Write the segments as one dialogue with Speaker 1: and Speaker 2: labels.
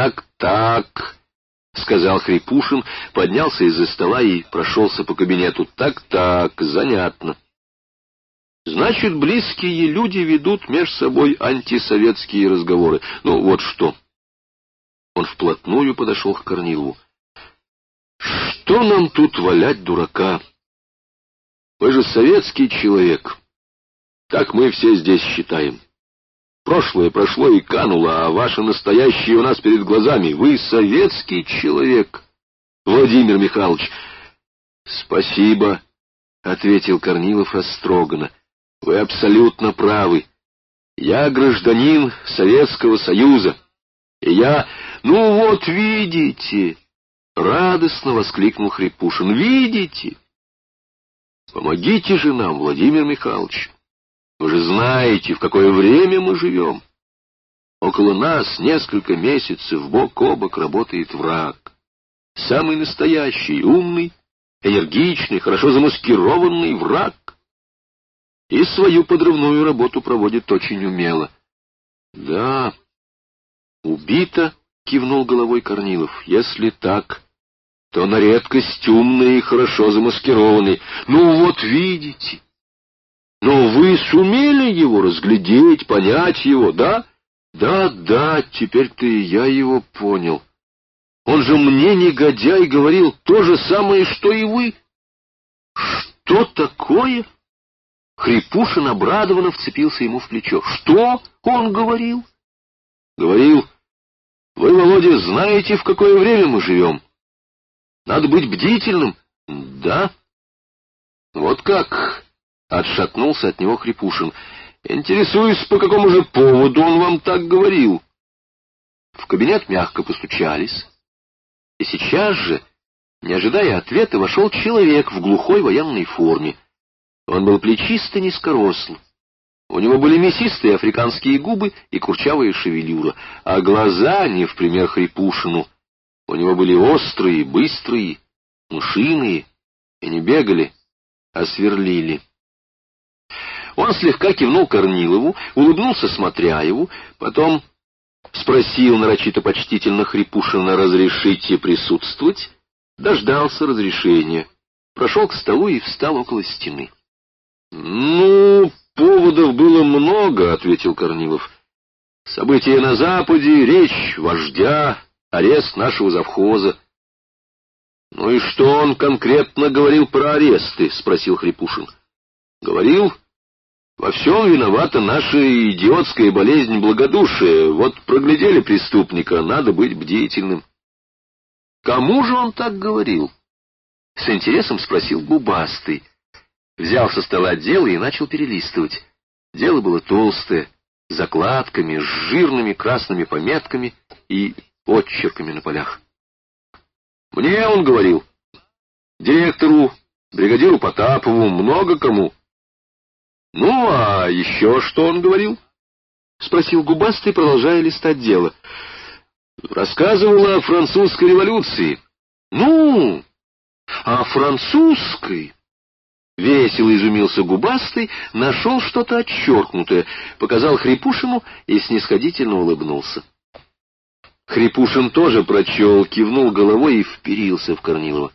Speaker 1: Так, так, — сказал Хрипушин, поднялся из-за стола и прошелся по кабинету. Так, так, занятно. Значит, близкие люди ведут между собой антисоветские разговоры. Ну, вот что. Он вплотную подошел к Корнилову. Что нам тут валять дурака? Вы же советский человек. Так мы все здесь считаем. Прошлое прошло и кануло, а ваше настоящее у нас перед глазами. Вы советский человек, Владимир Михайлович. Спасибо, — ответил Корнилов растроганно. Вы абсолютно правы. Я гражданин Советского Союза. И я... Ну вот, видите, — радостно воскликнул Хрипушин. Видите? Помогите же нам, Владимир Михайлович. Вы же знаете, в какое время мы живем. Около нас несколько месяцев бок о бок работает враг. Самый настоящий, умный, энергичный, хорошо замаскированный враг. И свою подрывную работу проводит очень умело. Да, убито, кивнул головой Корнилов. Если так, то на редкость умный и хорошо замаскированный. Ну вот видите. Ну вы сумели его разглядеть, понять его, да? Да, да, теперь-то и я его понял. Он же мне, негодяй, говорил то же самое, что и вы. Что такое? Хрипушин обрадованно вцепился ему в плечо. Что он говорил? Говорил, вы, Володя, знаете, в какое время мы живем? Надо быть бдительным. Да? Вот как? Отшатнулся от него Хрипушин. Интересуюсь, по какому же поводу он вам так говорил? В кабинет мягко постучались. И сейчас же, не ожидая ответа, вошел человек в глухой военной форме. Он был плечист и низкоросл. У него были мясистые африканские губы и курчавая шевелюра, а глаза, не в пример Хрипушину, у него были острые, быстрые, мышиные, и не бегали, а сверлили. Он слегка кивнул Корнилову, улыбнулся Смотряеву, потом спросил нарочито почтительно Хрипушина «разрешите присутствовать?» Дождался разрешения, прошел к столу и встал около стены. «Ну, поводов было много», — ответил Корнилов. «События на Западе, речь вождя, арест нашего завхоза». «Ну и что он конкретно говорил про аресты?» — спросил Хрипушин. «Говорил, во всем виновата наша идиотская болезнь благодушия. Вот проглядели преступника, надо быть бдительным». «Кому же он так говорил?» — с интересом спросил Губастый взял со стола дело и начал перелистывать. Дело было толстое, с закладками, с жирными красными пометками и отчерками на полях. Мне он говорил, директору, бригадиру Потапову, много кому. Ну, а еще что он говорил? Спросил губастый, продолжая листать дело. Рассказывала о французской революции. Ну, о французской... Весело изумился губастый, нашел что-то отчеркнутое, показал Хрипушину и снисходительно улыбнулся. Хрипушин тоже прочел, кивнул головой и вперился в Корнилова.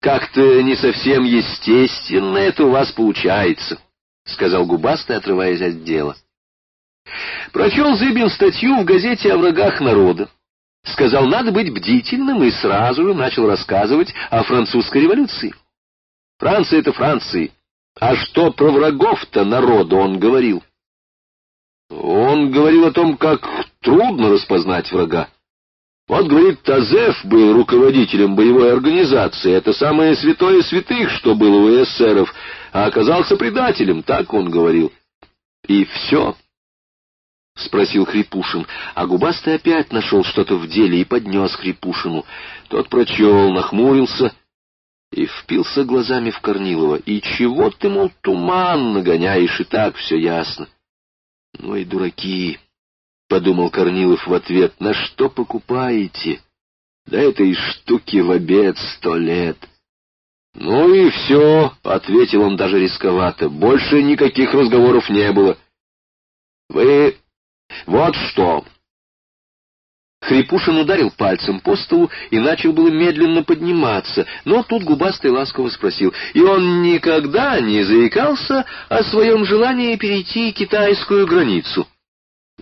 Speaker 1: «Как-то не совсем естественно это у вас получается», — сказал губастый, отрываясь от дела. Прочел Зыбин статью в газете о врагах народа. Сказал, надо быть бдительным, и сразу же начал рассказывать о французской революции. Франция — это Франция. А что про врагов-то народу он говорил? Он говорил о том, как трудно распознать врага. Вот, говорит, Тазеф был руководителем боевой организации. Это самое святое святых, что было у эсеров, а оказался предателем, так он говорил. И все. — спросил Хрипушин, а Губастый опять нашел что-то в деле и поднес Хрипушину. Тот прочел, нахмурился — и впился глазами в Корнилова. «И чего ты, мол, туман нагоняешь, и так все ясно?» «Ну и дураки!» — подумал Корнилов в ответ. «На что покупаете? Да этой штуки в обед сто лет!» «Ну и все», — ответил он даже рисковато. «Больше никаких разговоров не было». «Вы вот что!» Хрипушин ударил пальцем по столу и начал было медленно подниматься, но тут губастый ласково спросил, и он никогда не заикался о своем желании перейти китайскую границу.